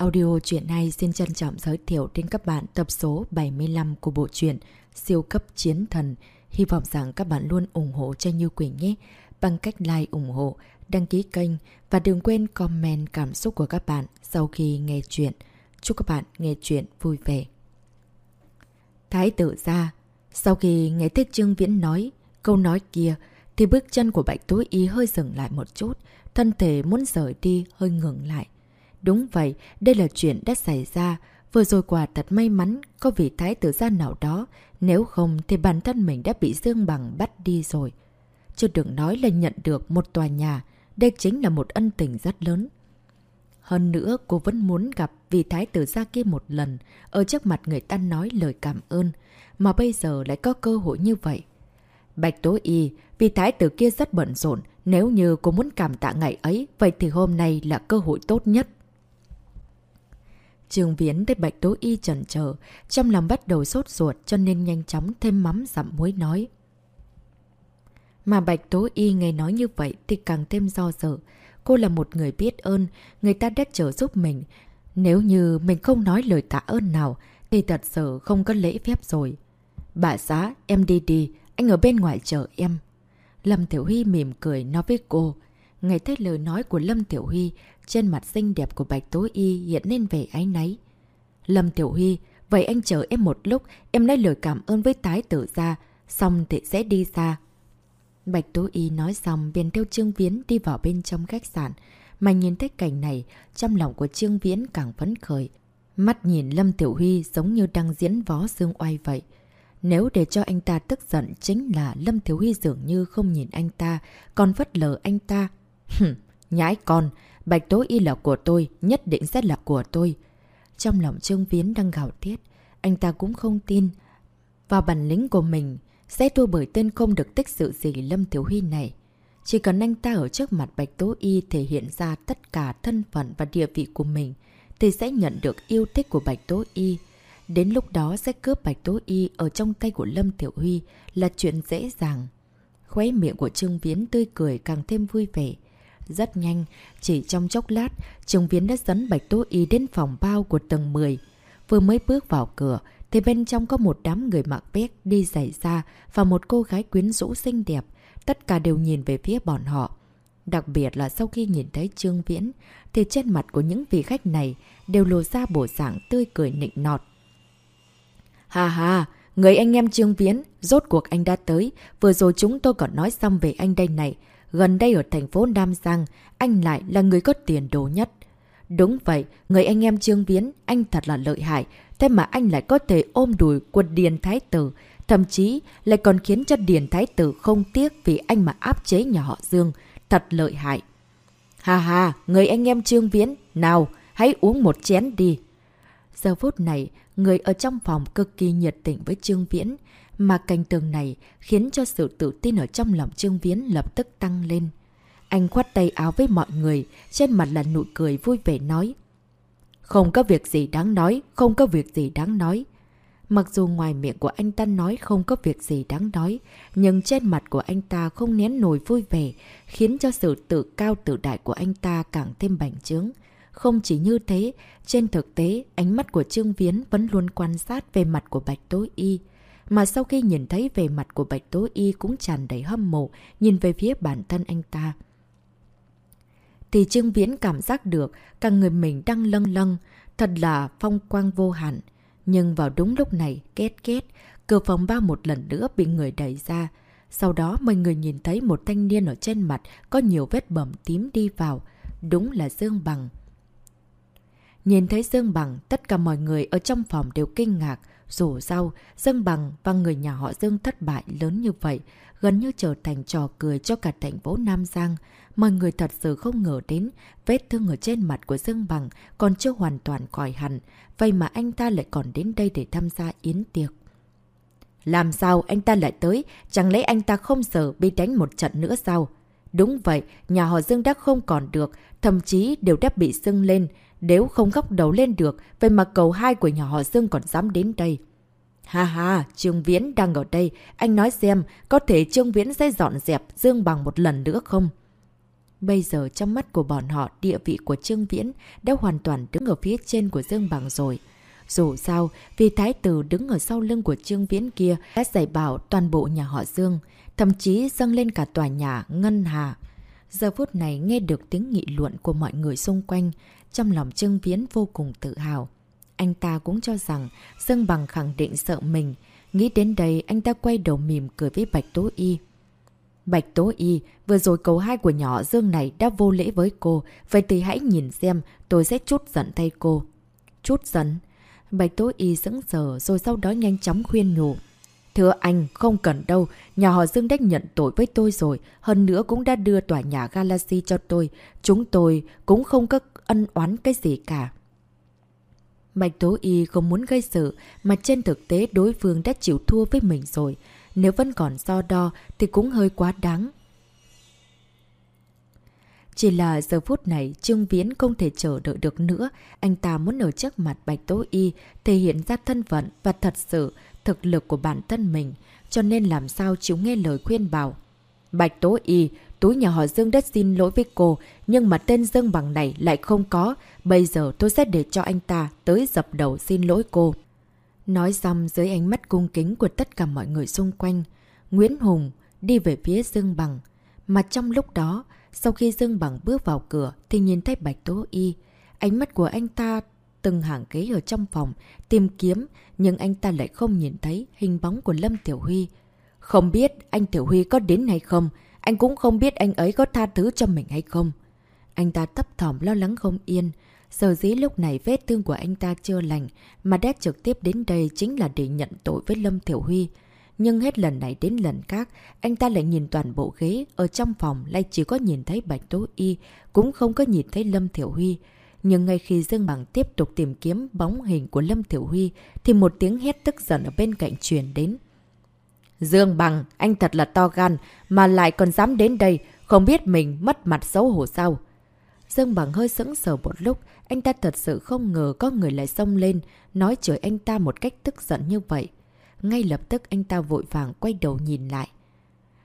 Audio truyện hay xin trân trọng giới thiệu đến các bạn tập số 75 của bộ truyện Siêu cấp chiến thần. Hy vọng rằng các bạn luôn ủng hộ cho Như Quỳnh nhé bằng cách like ủng hộ, đăng ký kênh và đừng quên comment cảm xúc của các bạn sau khi nghe chuyện. Chúc các bạn nghe chuyện vui vẻ. Thái tử ra, sau khi nghe Thích Trương Viễn nói câu nói kia thì bước chân của Bạch Tối Y hơi dừng lại một chút, thân thể muốn rời đi hơi ngừng lại. Đúng vậy, đây là chuyện đã xảy ra. Vừa rồi quả thật may mắn có vị thái tử gia nào đó. Nếu không thì bản thân mình đã bị Dương Bằng bắt đi rồi. Chứ đừng nói là nhận được một tòa nhà. Đây chính là một ân tình rất lớn. Hơn nữa, cô vẫn muốn gặp vị thái tử gia kia một lần. Ở trước mặt người ta nói lời cảm ơn. Mà bây giờ lại có cơ hội như vậy. Bạch Tố Y, vị thái tử kia rất bận rộn. Nếu như cô muốn cảm tạ ngày ấy, vậy thì hôm nay là cơ hội tốt nhất. Trường Viễn thấy Bạch Tố Y chần chờ, trong lòng bắt đầu sốt ruột cho nên nhanh chóng thêm mắm dặm muối nói. Mà Bạch Tố Y nghe nói như vậy thì càng thêm do dự. Cô là một người biết ơn, người ta đã trợ giúp mình. Nếu như mình không nói lời tạ ơn nào thì thật sự không có lễ phép rồi. Bà xã, em đi đi, anh ở bên ngoài chờ em. Lâm Tiểu Huy mỉm cười nói với cô. Nghe thấy lời nói của Lâm Tiểu Huy, trên mặt xinh đẹp của Bạch Tố Y hiện lên vẻ áy náy. Lâm Tiểu Huy, vậy anh chờ em một lúc, em nói lời cảm ơn với tái tử ra, xong thì sẽ đi xa. Bạch Tố Y nói xong 便 theo Trương Viễn đi vào bên trong khách sạn. Mà nhìn thấy cảnh này, trong lòng của Trương Viễn càng phấn khởi. Mắt nhìn Lâm Tiểu Huy giống như đang diễn vó xương oai vậy. Nếu để cho anh ta tức giận chính là Lâm Thiếu Huy dường như không nhìn anh ta, còn vất lờ anh ta. Nhãi con, Bạch Tố Y là của tôi, nhất định sẽ là của tôi. Trong lòng Trương viến đang gào thiết, anh ta cũng không tin. Vào bản lĩnh của mình, sẽ thua bởi tên không được tích sự gì Lâm Thiếu Huy này. Chỉ cần anh ta ở trước mặt Bạch Tố Y thể hiện ra tất cả thân phận và địa vị của mình, thì sẽ nhận được yêu thích của Bạch Tố Y. Đến lúc đó sẽ cướp Bạch Tố Y ở trong tay của Lâm Tiểu Huy là chuyện dễ dàng. Khuấy miệng của Trương viến tươi cười càng thêm vui vẻ. Rất nhanh, chỉ trong chốc lát, Trương Viễn đã dẫn Bạch Tố Y đến phòng bao của tầng 10. Vừa mới bước vào cửa, thì bên trong có một đám người mặc vét đi giày ra và một cô gái quyến rũ xinh đẹp. Tất cả đều nhìn về phía bọn họ. Đặc biệt là sau khi nhìn thấy Trương Viễn, thì trên mặt của những vị khách này đều lộ ra bộ dạng tươi cười nịnh nọt. Hà hà, người anh em Trương Viễn, rốt cuộc anh đã tới. Vừa rồi chúng tôi còn nói xong về anh đây này. Gần đây ở thành phố Nam Giang, anh lại là người có tiền đồ nhất. Đúng vậy, người anh em Trương Viễn, anh thật là lợi hại. Thế mà anh lại có thể ôm đùi quân Điền Thái Tử. Thậm chí lại còn khiến cho Điền Thái Tử không tiếc vì anh mà áp chế nhà họ Dương. Thật lợi hại. Hà hà, người anh em Trương Viễn, nào, hãy uống một chén đi. Giờ phút này, người ở trong phòng cực kỳ nhiệt tình với Trương Viễn, mà cảnh tường này khiến cho sự tự tin ở trong lòng Trương Viễn lập tức tăng lên. Anh khoát tay áo với mọi người, trên mặt là nụ cười vui vẻ nói. Không có việc gì đáng nói, không có việc gì đáng nói. Mặc dù ngoài miệng của anh ta nói không có việc gì đáng nói, nhưng trên mặt của anh ta không nén nổi vui vẻ, khiến cho sự tự cao tự đại của anh ta càng thêm bành trướng. Không chỉ như thế, trên thực tế, ánh mắt của Trương Viễn vẫn luôn quan sát về mặt của Bạch tối Y. Mà sau khi nhìn thấy về mặt của Bạch Tố Y cũng tràn đầy hâm mộ, nhìn về phía bản thân anh ta. Thì Trương Viễn cảm giác được cả người mình đang lâng lâng, thật là phong quang vô hạn. Nhưng vào đúng lúc này, két két, cửa phòng ba một lần nữa bị người đẩy ra. Sau đó mọi người nhìn thấy một thanh niên ở trên mặt có nhiều vết bầm tím đi vào. Đúng là Dương Bằng. Nhìn thấy Dương Bằng, tất cả mọi người ở trong phòng đều kinh ngạc. Dù sao, Dương Bằng và người nhà họ Dương thất bại lớn như vậy, gần như trở thành trò cười cho cả thành phố Nam Giang. Mọi người thật sự không ngờ đến, vết thương ở trên mặt của Dương Bằng còn chưa hoàn toàn khỏi hẳn, vậy mà anh ta lại còn đến đây để tham gia yến tiệc. Làm sao anh ta lại tới? Chẳng lẽ anh ta không sợ bị đánh một trận nữa sao? Đúng vậy, nhà họ Dương đã không còn được, thậm chí đều đã bị sưng lên. Nếu không góc đầu lên được, vậy mà cầu hai của nhà họ Dương còn dám đến đây. Ha ha, Trương Viễn đang ở đây. Anh nói xem, có thể Trương Viễn sẽ dọn dẹp Dương Bằng một lần nữa không? Bây giờ trong mắt của bọn họ, địa vị của Trương Viễn đã hoàn toàn đứng ở phía trên của Dương Bằng rồi. Dù sao, vì thái tử đứng ở sau lưng của Trương Viễn kia đã dạy bảo toàn bộ nhà họ Dương, thậm chí dâng lên cả tòa nhà Ngân Hà. Giờ phút này nghe được tiếng nghị luận của mọi người xung quanh, trong lòng Trương Viễn vô cùng tự hào. Anh ta cũng cho rằng Dương Bằng khẳng định sợ mình. Nghĩ đến đây, anh ta quay đầu mỉm cười với Bạch Tố Y. Bạch Tố Y, vừa rồi cầu hai của nhỏ Dương này đã vô lễ với cô, vậy thì hãy nhìn xem, tôi sẽ chút giận thay cô. Chút giận? Bạch Tố Y sững sờ rồi sau đó nhanh chóng khuyên nhủ. Thưa anh, không cần đâu, nhà họ Dương đã nhận tội với tôi rồi, hơn nữa cũng đã đưa tòa nhà Galaxy cho tôi. Chúng tôi cũng không có ân oán cái gì cả. Bạch Tố Y không muốn gây sự, mà trên thực tế đối phương đã chịu thua với mình rồi. Nếu vẫn còn do đo thì cũng hơi quá đáng. Chỉ là giờ phút này Trương Viễn không thể chờ đợi được nữa. Anh ta muốn ở trước mặt Bạch Tố Y thể hiện ra thân phận và thật sự thực lực của bản thân mình. Cho nên làm sao chịu nghe lời khuyên bảo. Bạch Tố Y, túi nhà họ Dương đất xin lỗi với cô, nhưng mà tên Dương Bằng này lại không có. Bây giờ tôi sẽ để cho anh ta tới dập đầu xin lỗi cô. Nói xong dưới ánh mắt cung kính của tất cả mọi người xung quanh, Nguyễn Hùng đi về phía Dương Bằng. Mà trong lúc đó, sau khi Dương Bằng bước vào cửa thì nhìn thấy Bạch Tố Y. Ánh mắt của anh ta từng hàng ghế ở trong phòng, tìm kiếm, nhưng anh ta lại không nhìn thấy hình bóng của Lâm Tiểu Huy. Không biết anh Tiểu Huy có đến hay không, anh cũng không biết anh ấy có tha thứ cho mình hay không. Anh ta thấp thỏm lo lắng không yên. Sở dĩ lúc này vết thương của anh ta chưa lành, mà đã trực tiếp đến đây chính là để nhận tội với Lâm Tiểu Huy. Nhưng hết lần này đến lần khác, anh ta lại nhìn toàn bộ ghế, ở trong phòng lại chỉ có nhìn thấy Bạch Tố Y, cũng không có nhìn thấy Lâm Thiểu Huy. Nhưng ngay khi Dương Bằng tiếp tục tìm kiếm bóng hình của Lâm Thiểu Huy, thì một tiếng hét tức giận ở bên cạnh truyền đến. Dương Bằng, anh thật là to gan, mà lại còn dám đến đây, không biết mình mất mặt xấu hổ sao. Dương Bằng hơi sững sờ một lúc, anh ta thật sự không ngờ có người lại xông lên, nói chửi anh ta một cách tức giận như vậy. Ngay lập tức anh ta vội vàng quay đầu nhìn lại.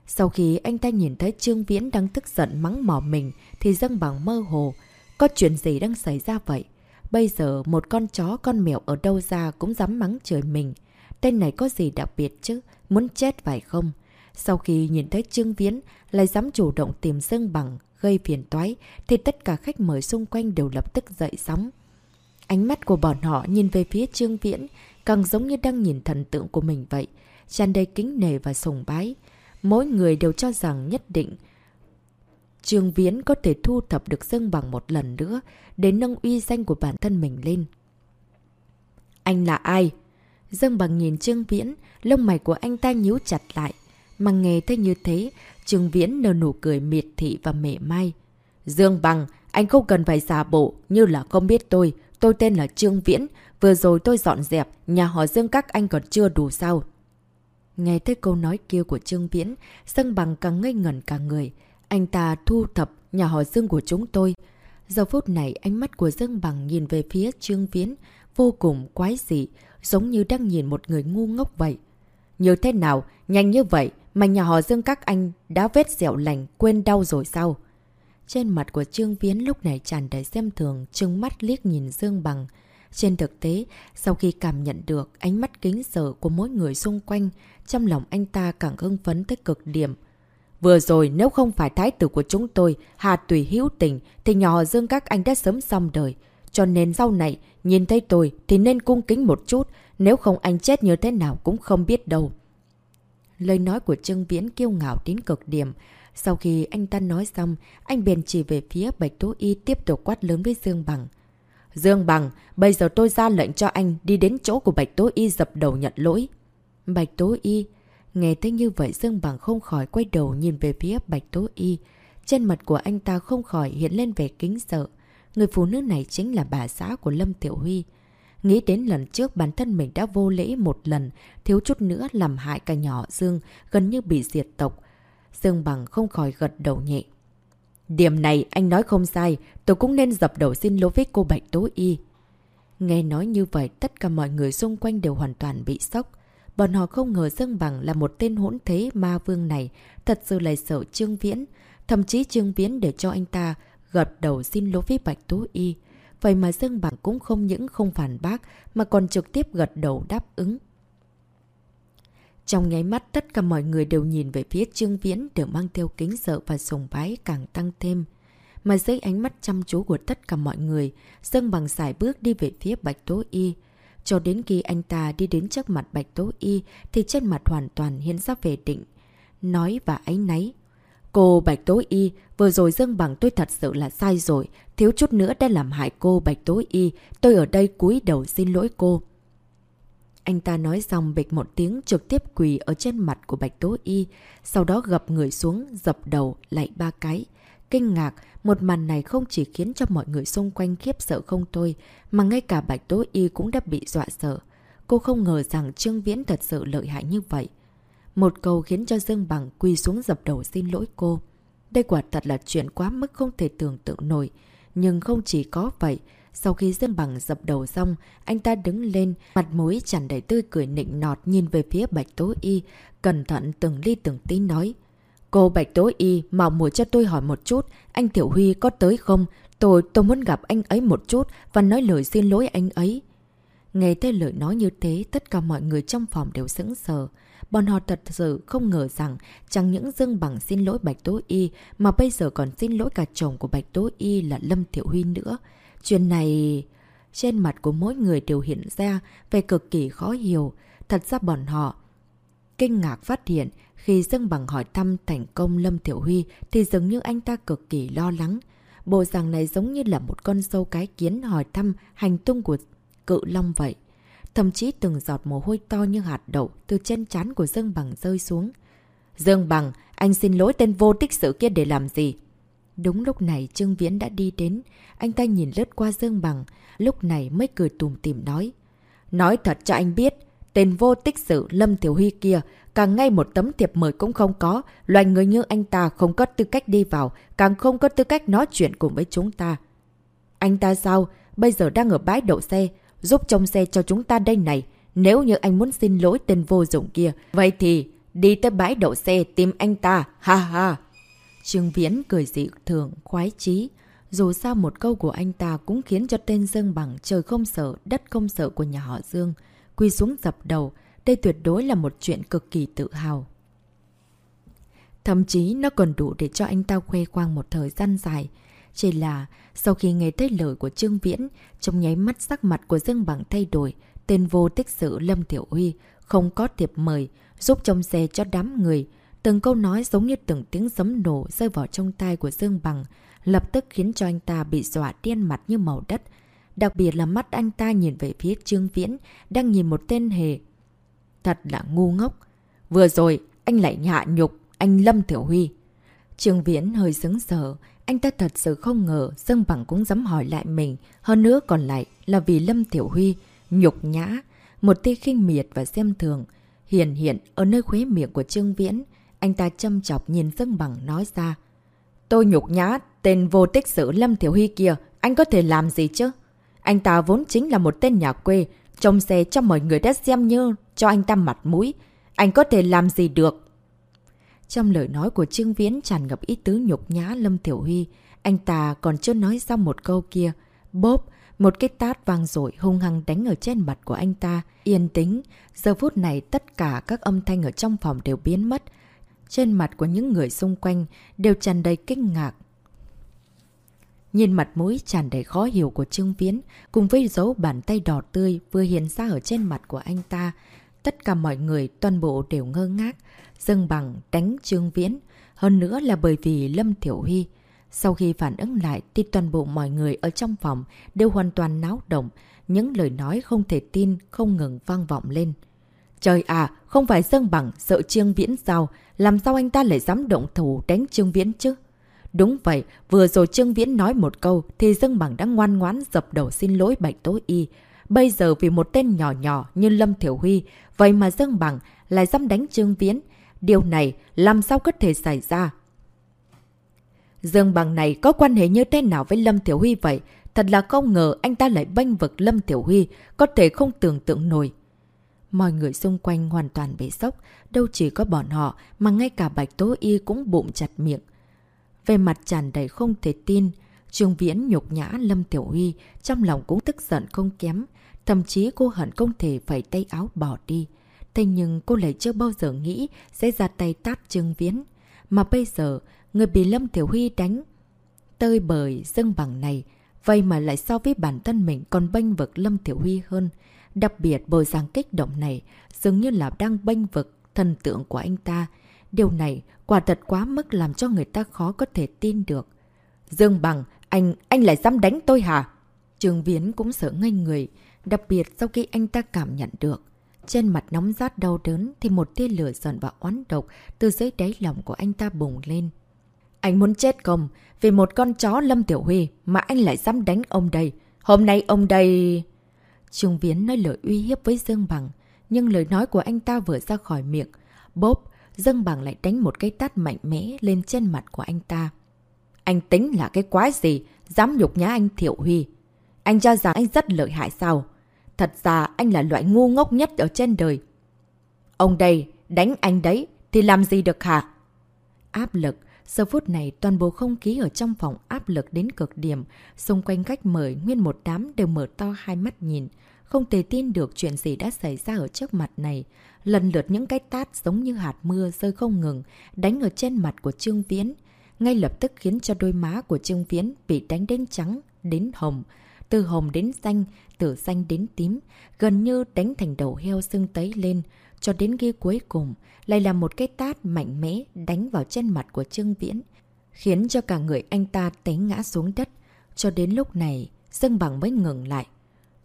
Sau khi anh ta nhìn thấy Trương Viễn đang tức giận mắng mỏ mình thì Dương bằng mơ hồ. Có chuyện gì đang xảy ra vậy? Bây giờ một con chó con mèo ở đâu ra cũng dám mắng trời mình. Tên này có gì đặc biệt chứ? Muốn chết phải không? Sau khi nhìn thấy Trương Viễn lại dám chủ động tìm dương bằng gây phiền toái thì tất cả khách mời xung quanh đều lập tức dậy sóng. Ánh mắt của bọn họ nhìn về phía Trương Viễn càng giống như đang nhìn thần tượng của mình vậy, tràn đầy kính nề và sùng bái. Mỗi người đều cho rằng nhất định Trương Viễn có thể thu thập được Dương Bằng một lần nữa để nâng uy danh của bản thân mình lên. Anh là ai? Dương Bằng nhìn Trương Viễn, lông mày của anh ta nhíu chặt lại. Mà nghe thấy như thế, Trương Viễn nở nụ cười miệt thị và mệ mai. Dương Bằng, anh không cần phải giả bộ như là không biết tôi. Tôi tên là Trương Viễn, Vừa rồi tôi dọn dẹp, nhà họ Dương các anh còn chưa đủ sao. Nghe thấy câu nói kia của Trương Viễn, dương Bằng càng ngây ngẩn cả người. Anh ta thu thập nhà họ Dương của chúng tôi. Giờ phút này ánh mắt của Dương Bằng nhìn về phía Trương Viễn, vô cùng quái dị, giống như đang nhìn một người ngu ngốc vậy. Như thế nào, nhanh như vậy mà nhà họ Dương các anh đã vết dẻo lành quên đau rồi sao? Trên mặt của Trương Viễn lúc này tràn đầy xem thường, trừng mắt liếc nhìn Dương Bằng. Trên thực tế, sau khi cảm nhận được ánh mắt kính sợ của mỗi người xung quanh, trong lòng anh ta càng hưng phấn tới cực điểm. Vừa rồi nếu không phải thái tử của chúng tôi, Hà Tùy hữu tình, thì nhỏ Dương các anh đã sớm xong đời. Cho nên sau này, nhìn thấy tôi thì nên cung kính một chút, nếu không anh chết như thế nào cũng không biết đâu. Lời nói của Trương Viễn kiêu ngạo đến cực điểm. Sau khi anh ta nói xong, anh bèn chỉ về phía Bạch Tố Y tiếp tục quát lớn với Dương Bằng. Dương Bằng, bây giờ tôi ra lệnh cho anh đi đến chỗ của Bạch Tố Y dập đầu nhận lỗi. Bạch Tố Y. Nghe thấy như vậy Dương Bằng không khỏi quay đầu nhìn về phía Bạch Tố Y. Trên mặt của anh ta không khỏi hiện lên vẻ kính sợ. Người phụ nữ này chính là bà xã của Lâm Tiểu Huy. Nghĩ đến lần trước bản thân mình đã vô lễ một lần, thiếu chút nữa làm hại cả nhỏ Dương, gần như bị diệt tộc. Dương Bằng không khỏi gật đầu nhẹ. Điểm này anh nói không sai, tôi cũng nên dập đầu xin lỗi với cô Bạch Tố Y. Nghe nói như vậy, tất cả mọi người xung quanh đều hoàn toàn bị sốc. Bọn họ không ngờ Dương Bằng là một tên hỗn thế ma vương này, thật sự lại sợ Trương Viễn. Thậm chí Trương Viễn để cho anh ta gật đầu xin lỗi với Bạch Tố Y. Vậy mà Dương Bằng cũng không những không phản bác mà còn trực tiếp gật đầu đáp ứng. Trong nháy mắt tất cả mọi người đều nhìn về phía Trương Viễn đều mang theo kính sợ và sùng bái càng tăng thêm. Mà dưới ánh mắt chăm chú của tất cả mọi người, Dương Bằng xài bước đi về phía Bạch Tố Y. Cho đến khi anh ta đi đến trước mặt Bạch Tố Y thì trên mặt hoàn toàn hiện ra về định. Nói và ánh náy. Cô Bạch Tố Y, vừa rồi Dương Bằng tôi thật sự là sai rồi. Thiếu chút nữa đã làm hại cô Bạch Tố Y. Tôi ở đây cúi đầu xin lỗi cô. Anh ta nói xong bịch một tiếng trực tiếp quỳ ở trên mặt của Bạch Tố Y, sau đó gập người xuống, dập đầu, lại ba cái. Kinh ngạc, một màn này không chỉ khiến cho mọi người xung quanh khiếp sợ không thôi, mà ngay cả Bạch Tố Y cũng đã bị dọa sợ. Cô không ngờ rằng Trương Viễn thật sự lợi hại như vậy. Một câu khiến cho Dương Bằng quy xuống dập đầu xin lỗi cô. Đây quả thật là chuyện quá mức không thể tưởng tượng nổi. Nhưng không chỉ có vậy, sau khi Dương Bằng dập đầu xong, anh ta đứng lên, mặt mũi chẳng đầy tươi cười nịnh nọt nhìn về phía Bạch Tố Y, cẩn thận từng ly từng tí nói. Cô Bạch Tố Y, mạo muội cho tôi hỏi một chút, anh Tiểu Huy có tới không? Tôi, tôi muốn gặp anh ấy một chút và nói lời xin lỗi anh ấy. Nghe thấy lời nói như thế, tất cả mọi người trong phòng đều sững sờ. Bọn họ thật sự không ngờ rằng chẳng những Dương Bằng xin lỗi Bạch Tố Y mà bây giờ còn xin lỗi cả chồng của Bạch Tố Y là Lâm Thiệu Huy nữa. Chuyện này... Trên mặt của mỗi người đều hiện ra về cực kỳ khó hiểu. Thật ra bọn họ kinh ngạc phát hiện khi Dương Bằng hỏi thăm thành công Lâm Thiểu Huy thì dường như anh ta cực kỳ lo lắng. Bộ dạng này giống như là một con sâu cái kiến hỏi thăm hành tung của cự long vậy. Thậm chí từng giọt mồ hôi to như hạt đậu từ chân trán của Dương Bằng rơi xuống. Dương Bằng, anh xin lỗi tên vô tích sự kia để làm gì? Đúng lúc này Trương Viễn đã đi đến, anh ta nhìn lướt qua Dương Bằng, lúc này mới cười tùm tìm nói. Nói thật cho anh biết, tên vô tích sự Lâm Tiểu Huy kia, càng ngay một tấm thiệp mời cũng không có, loài người như anh ta không có tư cách đi vào, càng không có tư cách nói chuyện cùng với chúng ta. Anh ta sao? Bây giờ đang ở bãi đậu xe, giúp trông xe cho chúng ta đây này. Nếu như anh muốn xin lỗi tên vô dụng kia, vậy thì đi tới bãi đậu xe tìm anh ta, ha ha. Trương Viễn cười dị thường, khoái chí. Dù sao một câu của anh ta cũng khiến cho tên Dương Bằng trời không sợ, đất không sợ của nhà họ Dương. Quy xuống dập đầu, đây tuyệt đối là một chuyện cực kỳ tự hào. Thậm chí nó còn đủ để cho anh ta khoe khoang một thời gian dài. Chỉ là sau khi nghe thấy lời của Trương Viễn, trong nháy mắt sắc mặt của Dương Bằng thay đổi, tên vô tích sự Lâm Tiểu Huy không có tiệp mời, giúp trong xe cho đám người. Từng câu nói giống như từng tiếng sấm nổ rơi vào trong tai của Dương Bằng, lập tức khiến cho anh ta bị dọa điên mặt như màu đất. Đặc biệt là mắt anh ta nhìn về phía Trương Viễn, đang nhìn một tên hề. Thật là ngu ngốc. Vừa rồi, anh lại nhạ nhục, anh Lâm Tiểu Huy. Trương Viễn hơi sững sờ, anh ta thật sự không ngờ Dương Bằng cũng dám hỏi lại mình, hơn nữa còn lại là vì Lâm Tiểu Huy, nhục nhã, một tia khinh miệt và xem thường, hiền hiện ở nơi khuế miệng của Trương Viễn. Anh ta châm chọc nhìn Dương Bằng nói ra. Tôi nhục nhã, tên vô tích sử Lâm Tiểu Huy kia, anh có thể làm gì chứ? Anh ta vốn chính là một tên nhà quê, trông xe cho mọi người đã xem như cho anh ta mặt mũi. Anh có thể làm gì được? Trong lời nói của Trương Viễn tràn ngập ý tứ nhục nhã Lâm Tiểu Huy, anh ta còn chưa nói xong một câu kia. Bốp, một cái tát vang dội hung hăng đánh ở trên mặt của anh ta. Yên tĩnh, giờ phút này tất cả các âm thanh ở trong phòng đều biến mất. Trên mặt của những người xung quanh đều tràn đầy kinh ngạc. Nhìn mặt mũi tràn đầy khó hiểu của Trương Viễn, cùng với dấu bàn tay đỏ tươi vừa hiện ra ở trên mặt của anh ta, tất cả mọi người toàn bộ đều ngơ ngác, dâng bằng đánh Trương Viễn, hơn nữa là bởi vì Lâm Thiểu Huy. Sau khi phản ứng lại thì toàn bộ mọi người ở trong phòng đều hoàn toàn náo động, những lời nói không thể tin không ngừng vang vọng lên. Trời à, không phải dâng bằng sợ Trương Viễn sao, làm sao anh ta lại dám động thủ đánh Trương Viễn chứ? Đúng vậy, vừa rồi Trương Viễn nói một câu thì Dương Bằng đã ngoan ngoãn dập đầu xin lỗi Bạch Tố Y. Bây giờ vì một tên nhỏ nhỏ như Lâm Thiểu Huy, vậy mà Dương Bằng lại dám đánh Trương Viễn. Điều này làm sao có thể xảy ra? Dương Bằng này có quan hệ như thế nào với Lâm Thiểu Huy vậy? Thật là không ngờ anh ta lại bênh vực Lâm Thiểu Huy, có thể không tưởng tượng nổi. Mọi người xung quanh hoàn toàn bị sốc, đâu chỉ có bọn họ mà ngay cả Bạch Tố Y cũng bụng chặt miệng. về mặt tràn đầy không thể tin. Trương Viễn nhục nhã Lâm Tiểu Huy, trong lòng cũng tức giận không kém. Thậm chí cô hận không thể phải tay áo bỏ đi. Thế nhưng cô lại chưa bao giờ nghĩ sẽ ra tay tát Trương Viễn. Mà bây giờ, người bị Lâm Tiểu Huy đánh tơi bời dâng bằng này, vậy mà lại so với bản thân mình còn bênh vực Lâm Tiểu Huy hơn. Đặc biệt bồi giang kích động này dường như là đang bênh vực thần tượng của anh ta. Điều này quả thật quá mức làm cho người ta khó có thể tin được. Dương Bằng, anh, anh lại dám đánh tôi hả? Trường Viễn cũng sợ ngây người, đặc biệt sau khi anh ta cảm nhận được. Trên mặt nóng rát đau đớn thì một tia lửa giận và oán độc từ dưới đáy lòng của anh ta bùng lên. Anh muốn chết không? Vì một con chó Lâm Tiểu Huy mà anh lại dám đánh ông đây. Hôm nay ông đây... Trung Viễn nói lời uy hiếp với Dương Bằng. Nhưng lời nói của anh ta vừa ra khỏi miệng. Bốp, Dương Bằng lại đánh một cái tát mạnh mẽ lên trên mặt của anh ta. Anh tính là cái quái gì? Dám nhục nhá anh Thiệu Huy. Anh cho rằng anh rất lợi hại sao? Thật ra anh là loại ngu ngốc nhất ở trên đời. Ông đây, đánh anh đấy, thì làm gì được hả? Áp lực, Giờ phút này toàn bộ không khí ở trong phòng áp lực đến cực điểm, xung quanh cách mời nguyên một đám đều mở to hai mắt nhìn. Không thể tin được chuyện gì đã xảy ra ở trước mặt này. Lần lượt những cái tát giống như hạt mưa rơi không ngừng, đánh ở trên mặt của Trương Viễn. Ngay lập tức khiến cho đôi má của Trương Viễn bị đánh đến trắng, đến hồng. Từ hồng đến xanh, từ xanh đến tím, gần như đánh thành đầu heo sưng tấy lên. Cho đến khi cuối cùng, lại là một cái tát mạnh mẽ đánh vào trên mặt của Trương Viễn, khiến cho cả người anh ta té ngã xuống đất. Cho đến lúc này, Dương Bằng mới ngừng lại.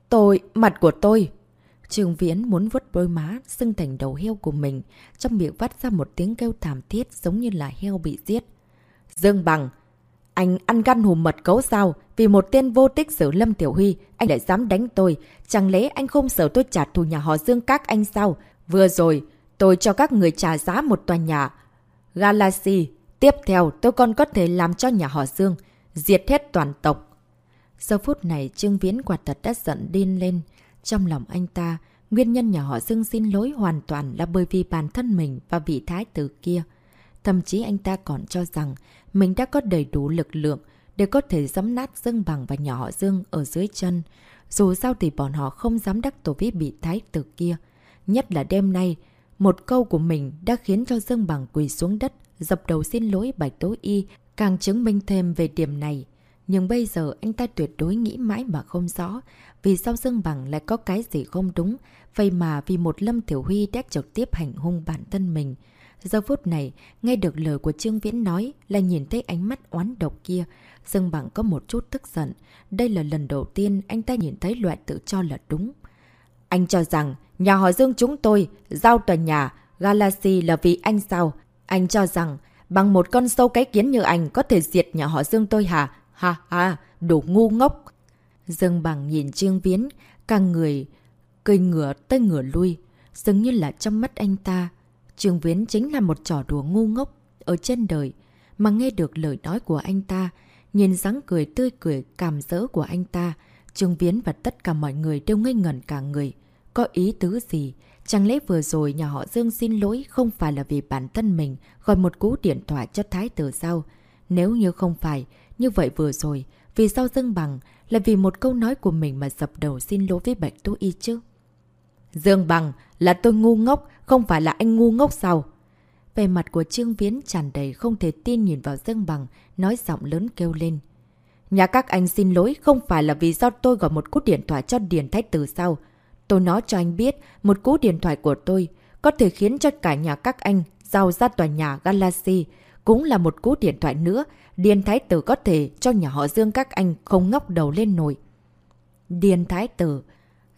Tôi, mặt của tôi! Trương Viễn muốn vứt đôi má, sưng thành đầu heo của mình, trong miệng vắt ra một tiếng kêu thảm thiết giống như là heo bị giết. Dương Bằng! Anh ăn gan hùm mật cấu sao? Vì một tên vô tích xử Lâm Tiểu Huy, anh lại dám đánh tôi. Chẳng lẽ anh không sợ tôi trả thù nhà họ Dương các anh sao? Vừa rồi, tôi cho các người trả giá một tòa nhà. Galaxy, tiếp theo tôi còn có thể làm cho nhà họ Dương diệt hết toàn tộc. Giờ phút này Trương Viễn quả thật đã giận điên lên. Trong lòng anh ta, nguyên nhân nhà họ Dương xin lỗi hoàn toàn là bởi vì bản thân mình và vị thái tử kia. Thậm chí anh ta còn cho rằng mình đã có đầy đủ lực lượng để có thể giấm nát Dương Bằng và nhỏ họ Dương ở dưới chân. Dù sao thì bọn họ không dám đắc tổ với bị thái tử kia. Nhất là đêm nay, một câu của mình đã khiến cho Dương Bằng quỳ xuống đất, dập đầu xin lỗi Bạch Tố Y, càng chứng minh thêm về điểm này. Nhưng bây giờ anh ta tuyệt đối nghĩ mãi mà không rõ, vì sao Dương Bằng lại có cái gì không đúng, vậy mà vì một Lâm Tiểu Huy đã trực tiếp hành hung bản thân mình. Giờ phút này, nghe được lời của Trương Viễn nói là nhìn thấy ánh mắt oán độc kia, Dương Bằng có một chút tức giận. Đây là lần đầu tiên anh ta nhìn thấy loại tự cho là đúng. Anh cho rằng nhà họ Dương chúng tôi giao tòa nhà Galaxy là vì anh sao? Anh cho rằng bằng một con sâu cái kiến như anh có thể diệt nhà họ Dương tôi hả? Ha ha, đủ ngu ngốc. Dương bằng nhìn Trương Viễn, càng người cây ngửa tới ngửa lui, dường như là trong mắt anh ta. Trương Viễn chính là một trò đùa ngu ngốc ở trên đời, mà nghe được lời nói của anh ta, nhìn dáng cười tươi cười cảm rỡ của anh ta, Trương Viễn và tất cả mọi người đều ngây ngẩn cả người. Có ý tứ gì? Chẳng lẽ vừa rồi nhà họ Dương xin lỗi không phải là vì bản thân mình gọi một cú điện thoại cho Thái tử sao? Nếu như không phải, như vậy vừa rồi, vì sao Dương Bằng là vì một câu nói của mình mà dập đầu xin lỗi với Bạch Tú Y chứ? Dương Bằng là tôi ngu ngốc, không phải là anh ngu ngốc sao? Về mặt của Trương Viễn tràn đầy không thể tin nhìn vào Dương Bằng, nói giọng lớn kêu lên. Nhà các anh xin lỗi không phải là vì do tôi gọi một cú điện thoại cho Điền Thái Tử sao? Tôi nói cho anh biết, một cú điện thoại của tôi có thể khiến cho cả nhà các anh giao ra tòa nhà Galaxy. Cũng là một cú điện thoại nữa, Điền Thái Tử có thể cho nhà họ Dương các anh không ngóc đầu lên nổi. Điền Thái Tử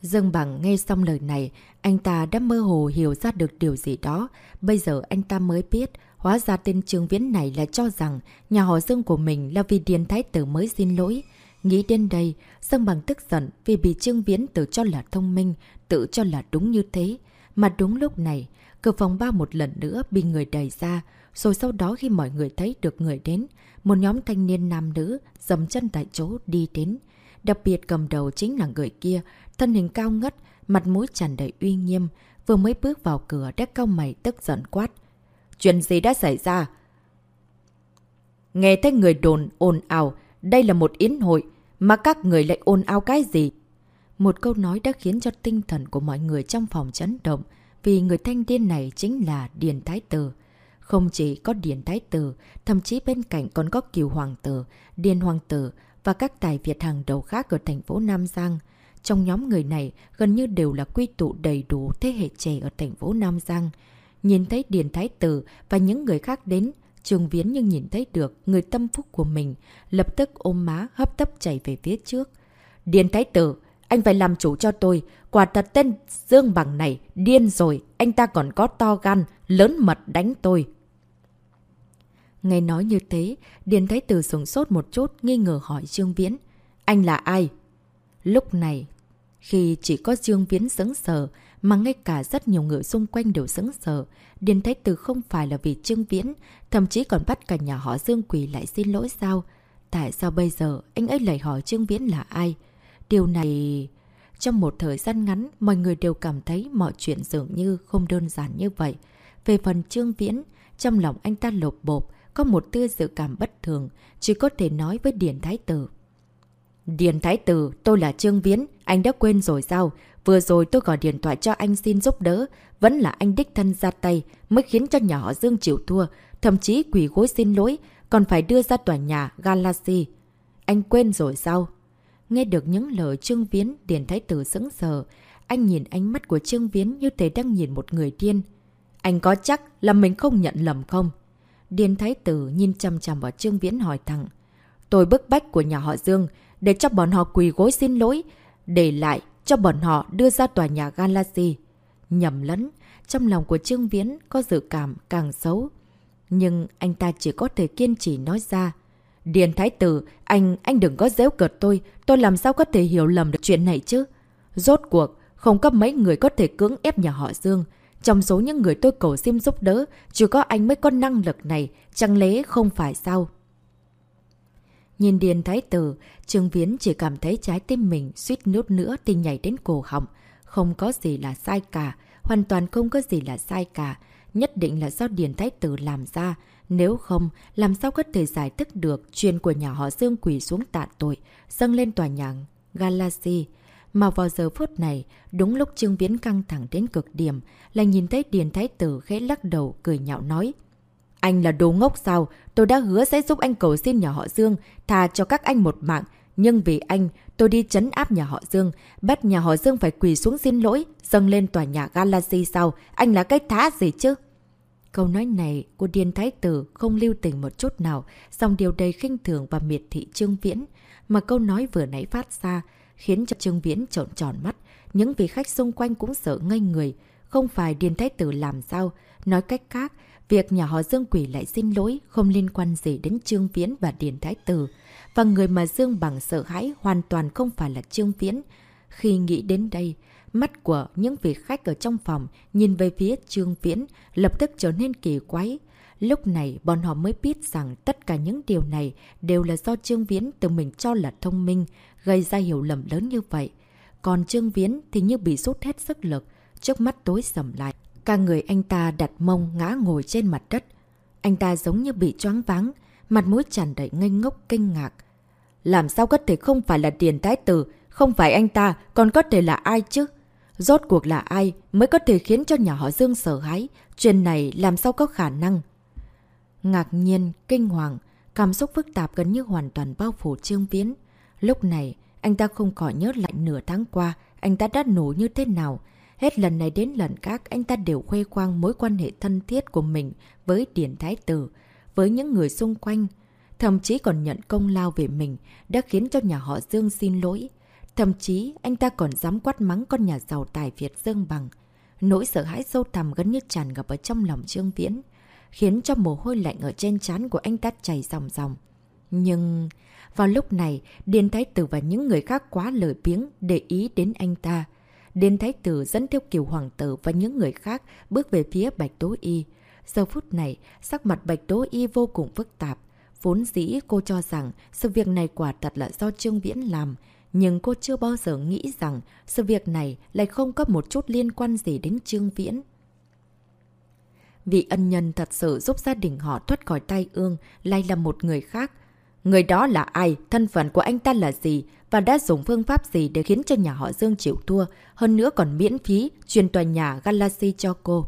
Dương Bằng nghe xong lời này, anh ta đã mơ hồ hiểu ra được điều gì đó. Bây giờ anh ta mới biết, hóa ra tên Trương Viễn này là cho rằng nhà họ Dương của mình là vì Điền Thái Tử mới xin lỗi. Nghĩ đến đây, Dương Bằng tức giận vì bị Trương Viễn tự cho là thông minh, tự cho là đúng như thế. Mà đúng lúc này, cửa phòng ba một lần nữa bị người đẩy ra, rồi sau đó khi mọi người thấy được người đến, một nhóm thanh niên nam nữ dầm chân tại chỗ đi đến. Đặc biệt cầm đầu chính là người kia, thân hình cao ngất, mặt mũi tràn đầy uy nghiêm, vừa mới bước vào cửa đã cao mày tức giận quát. Chuyện gì đã xảy ra? Nghe thấy người đồn ồn ào, đây là một yến hội, mà các người lại ồn ào cái gì? Một câu nói đã khiến cho tinh thần của mọi người trong phòng chấn động, vì người thanh niên này chính là Điền Thái Tử. Không chỉ có Điền Thái Tử, thậm chí bên cạnh còn có Kiều Hoàng Tử, Điền Hoàng Tử và các tài Việt hàng đầu khác ở thành phố Nam Giang. Trong nhóm người này gần như đều là quy tụ đầy đủ thế hệ trẻ ở thành phố Nam Giang. Nhìn thấy Điền Thái Tử và những người khác đến, Trường Viễn nhưng nhìn thấy được người tâm phúc của mình, lập tức ôm má hấp tấp chạy về phía trước. Điền Thái Tử, anh phải làm chủ cho tôi. Quả thật tên Dương Bằng này, điên rồi, anh ta còn có to gan, lớn mật đánh tôi. Nghe nói như thế, Điền Thái Tử sửng sốt một chút, nghi ngờ hỏi Trương Viễn. Anh là ai? Lúc này, khi chỉ có Dương Viễn sững sờ, mà ngay cả rất nhiều người xung quanh đều sững sờ, Điền Thái Tử không phải là vì Trương Viễn, thậm chí còn bắt cả nhà họ Dương Quỳ lại xin lỗi sao? Tại sao bây giờ anh ấy lại hỏi Trương Viễn là ai? Điều này... Trong một thời gian ngắn, mọi người đều cảm thấy mọi chuyện dường như không đơn giản như vậy. Về phần Trương Viễn, trong lòng anh ta lột bộp, có một tư dự cảm bất thường, chỉ có thể nói với Điền Thái Tử. Điền Thái Tử, tôi là Trương Viễn, anh đã quên rồi sao? Vừa rồi tôi gọi điện thoại cho anh xin giúp đỡ, vẫn là anh đích thân ra tay mới khiến cho nhà họ Dương chịu thua, thậm chí quỷ gối xin lỗi, còn phải đưa ra tòa nhà Galaxy. Anh quên rồi sao? Nghe được những lời Trương Viễn, Điền Thái Tử sững sờ. Anh nhìn ánh mắt của Trương Viễn như thể đang nhìn một người điên. Anh có chắc là mình không nhận lầm không? Điền Thái Tử nhìn chăm chăm vào Trương Viễn hỏi thẳng. Tôi bức bách của nhà họ Dương để cho bọn họ quỳ gối xin lỗi, để lại cho bọn họ đưa ra tòa nhà Galaxy. Nhầm lẫn, trong lòng của Trương Viễn có dự cảm càng xấu. Nhưng anh ta chỉ có thể kiên trì nói ra. Điền Thái Tử, anh, anh đừng có dễu cợt tôi, tôi làm sao có thể hiểu lầm được chuyện này chứ? Rốt cuộc, không có mấy người có thể cưỡng ép nhà họ Dương. Trong số những người tôi cầu xin giúp đỡ, chỉ có anh mới có năng lực này, chẳng lẽ không phải sao? Nhìn Điền Thái Tử, Trương Viễn chỉ cảm thấy trái tim mình suýt nút nữa thì nhảy đến cổ họng. Không có gì là sai cả, hoàn toàn không có gì là sai cả. Nhất định là do Điền Thái Tử làm ra, nếu không, làm sao có thể giải thích được chuyện của nhà họ Dương quỷ xuống tạ tội, dâng lên tòa nhà Galaxy. Mà vào giờ phút này, đúng lúc Trương Viễn căng thẳng đến cực điểm, là nhìn thấy Điền Thái Tử khẽ lắc đầu cười nhạo nói. Anh là đồ ngốc sao? Tôi đã hứa sẽ giúp anh cầu xin nhà họ Dương, tha cho các anh một mạng. Nhưng vì anh, tôi đi chấn áp nhà họ Dương, bắt nhà họ Dương phải quỳ xuống xin lỗi, dâng lên tòa nhà Galaxy sao? Anh là cái thá gì chứ? Câu nói này của Điền Thái Tử không lưu tình một chút nào, dòng điều đầy khinh thường và miệt thị Trương Viễn. Mà câu nói vừa nãy phát ra, khiến cho Trương Viễn trộn tròn mắt. Những vị khách xung quanh cũng sợ ngây người. Không phải Điền Thái Tử làm sao? Nói cách khác, việc nhà họ Dương Quỷ lại xin lỗi không liên quan gì đến Trương Viễn và Điền Thái Tử. Và người mà Dương bằng sợ hãi hoàn toàn không phải là Trương Viễn. Khi nghĩ đến đây, Mắt của những vị khách ở trong phòng nhìn về phía Trương Viễn lập tức trở nên kỳ quái. Lúc này bọn họ mới biết rằng tất cả những điều này đều là do Trương Viễn tự mình cho là thông minh, gây ra hiểu lầm lớn như vậy. Còn Trương Viễn thì như bị rút hết sức lực, trước mắt tối sầm lại. Cả người anh ta đặt mông ngã ngồi trên mặt đất. Anh ta giống như bị choáng váng, mặt mũi tràn đầy ngây ngốc kinh ngạc. Làm sao có thể không phải là Điền Thái Tử, không phải anh ta, còn có thể là ai chứ? Rốt cuộc là ai mới có thể khiến cho nhà họ Dương sợ hãi? Chuyện này làm sao có khả năng? Ngạc nhiên, kinh hoàng, cảm xúc phức tạp gần như hoàn toàn bao phủ Trương Viễn. Lúc này, anh ta không khỏi nhớ lại nửa tháng qua, anh ta đã nổ như thế nào. Hết lần này đến lần khác, anh ta đều khoe khoang mối quan hệ thân thiết của mình với Điển Thái Tử, với những người xung quanh. Thậm chí còn nhận công lao về mình, đã khiến cho nhà họ Dương xin lỗi. Thậm chí, anh ta còn dám quát mắng con nhà giàu tài Việt Dương Bằng. Nỗi sợ hãi sâu thẳm gần như tràn ngập ở trong lòng Trương Viễn, khiến cho mồ hôi lạnh ở trên trán của anh ta chảy ròng ròng. Nhưng... Vào lúc này, Điền Thái Tử và những người khác quá lời biếng để ý đến anh ta. Điên Thái Tử dẫn theo Kiều Hoàng tử và những người khác bước về phía Bạch Tố Y. Giờ phút này, sắc mặt Bạch Tố Y vô cùng phức tạp. Vốn dĩ cô cho rằng sự việc này quả thật là do Trương Viễn làm, nhưng cô chưa bao giờ nghĩ rằng sự việc này lại không có một chút liên quan gì đến Trương Viễn. Vị ân nhân thật sự giúp gia đình họ thoát khỏi tai ương, lại là một người khác. Người đó là ai? Thân phận của anh ta là gì? Và đã dùng phương pháp gì để khiến cho nhà họ Dương chịu thua? Hơn nữa còn miễn phí, truyền tòa nhà Galaxy cho cô.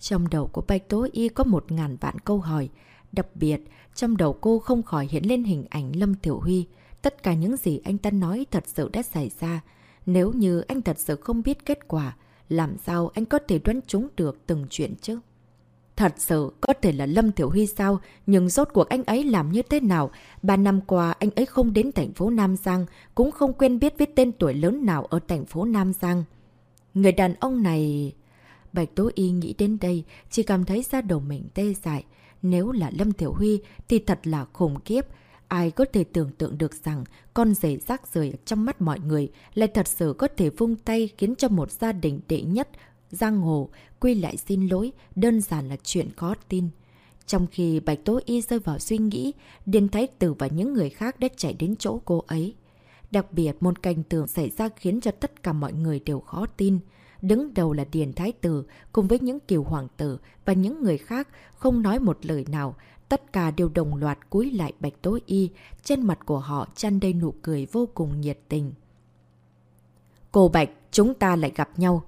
Trong đầu của Bạch Tố Y có một ngàn vạn câu hỏi. Đặc biệt, trong đầu cô không khỏi hiện lên hình ảnh Lâm Tiểu Huy. Tất cả những gì anh ta nói thật sự đã xảy ra. Nếu như anh thật sự không biết kết quả, làm sao anh có thể đoán trúng được từng chuyện chứ? Thật sự, có thể là Lâm Thiểu Huy sao, nhưng rốt cuộc anh ấy làm như thế nào? Ba năm qua, anh ấy không đến thành phố Nam Giang, cũng không quen biết với tên tuổi lớn nào ở thành phố Nam Giang. Người đàn ông này... Bạch Tố Y nghĩ đến đây, chỉ cảm thấy da đầu mình tê dại. Nếu là Lâm Thiểu Huy thì thật là khủng khiếp. Ai có thể tưởng tượng được rằng con rể rác rời trong mắt mọi người lại thật sự có thể vung tay khiến cho một gia đình đệ nhất giang hồ quy lại xin lỗi đơn giản là chuyện khó tin. Trong khi Bạch Tố Y rơi vào suy nghĩ, Điền Thái Tử và những người khác đã chạy đến chỗ cô ấy. Đặc biệt một cảnh tượng xảy ra khiến cho tất cả mọi người đều khó tin. Đứng đầu là Điền Thái Tử cùng với những kiều hoàng tử và những người khác không nói một lời nào. Tất cả đều đồng loạt cúi lại Bạch Tố Y, trên mặt của họ chăn đầy nụ cười vô cùng nhiệt tình. Cô Bạch, chúng ta lại gặp nhau.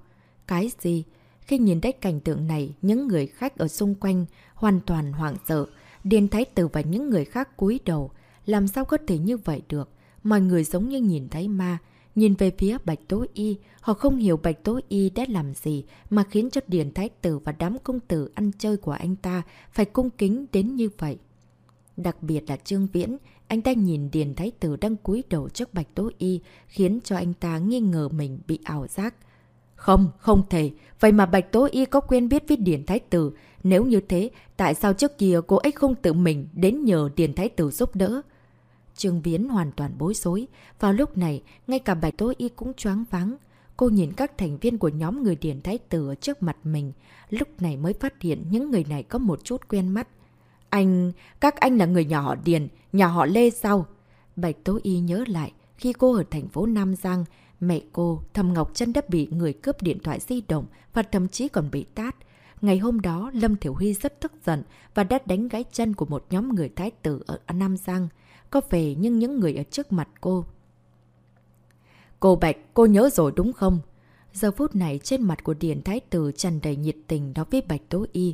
Cái gì? Khi nhìn thấy cảnh tượng này, những người khách ở xung quanh hoàn toàn hoảng sợ. Điền Thái Tử và những người khác cúi đầu. Làm sao có thể như vậy được? Mọi người giống như nhìn thấy ma. Nhìn về phía Bạch Tố Y, họ không hiểu Bạch Tố Y đã làm gì mà khiến cho Điền Thái Tử và đám công tử ăn chơi của anh ta phải cung kính đến như vậy. Đặc biệt là Trương Viễn, anh ta nhìn Điền Thái Tử đang cúi đầu trước Bạch Tố Y, khiến cho anh ta nghi ngờ mình bị ảo giác. Không, không thể. Vậy mà Bạch Tố Y có quen biết với điển Thái Tử. Nếu như thế, tại sao trước kia cô ấy không tự mình đến nhờ điển Thái Tử giúp đỡ? Trương Viễn hoàn toàn bối rối. Vào lúc này, ngay cả Bạch Tố Y cũng choáng váng. Cô nhìn các thành viên của nhóm người điển Thái Tử ở trước mặt mình. Lúc này mới phát hiện những người này có một chút quen mắt. Anh... Các anh là người nhà họ Điền, nhà họ Lê sao? Bạch Tố Y nhớ lại, khi cô ở thành phố Nam Giang, Mẹ cô, Thầm Ngọc Trân đã bị người cướp điện thoại di động và thậm chí còn bị tát. Ngày hôm đó, Lâm Thiểu Huy rất tức giận và đã đánh gãy chân của một nhóm người thái tử ở Nam Giang. Có về nhưng những người ở trước mặt cô. Cô Bạch, cô nhớ rồi đúng không? Giờ phút này trên mặt của Điền Thái Tử tràn đầy nhiệt tình nói với Bạch Tố Y.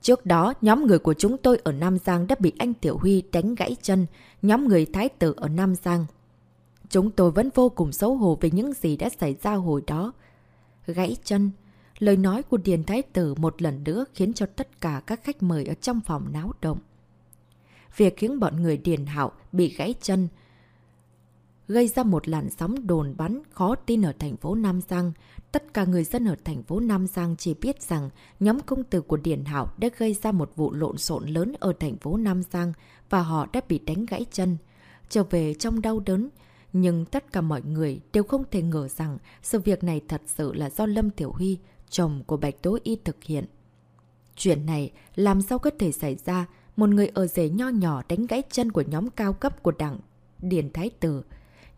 Trước đó, nhóm người của chúng tôi ở Nam Giang đã bị anh Tiểu Huy đánh gãy chân, nhóm người Thái Tử ở Nam Giang Chúng tôi vẫn vô cùng xấu hổ về những gì đã xảy ra hồi đó. Gãy chân. Lời nói của Điền Thái Tử một lần nữa khiến cho tất cả các khách mời ở trong phòng náo động. Việc khiến bọn người Điền Hạo bị gãy chân gây ra một làn sóng đồn bắn khó tin ở thành phố Nam Giang. Tất cả người dân ở thành phố Nam Giang chỉ biết rằng nhóm công tử của Điền Hạo đã gây ra một vụ lộn xộn lớn ở thành phố Nam Giang và họ đã bị đánh gãy chân. Trở về trong đau đớn, nhưng tất cả mọi người đều không thể ngờ rằng sự việc này thật sự là do Lâm Tiểu Huy, chồng của Bạch Tố Y thực hiện. Chuyện này làm sao có thể xảy ra một người ở rể nho nhỏ đánh gãy chân của nhóm cao cấp của đảng Điền Thái Tử,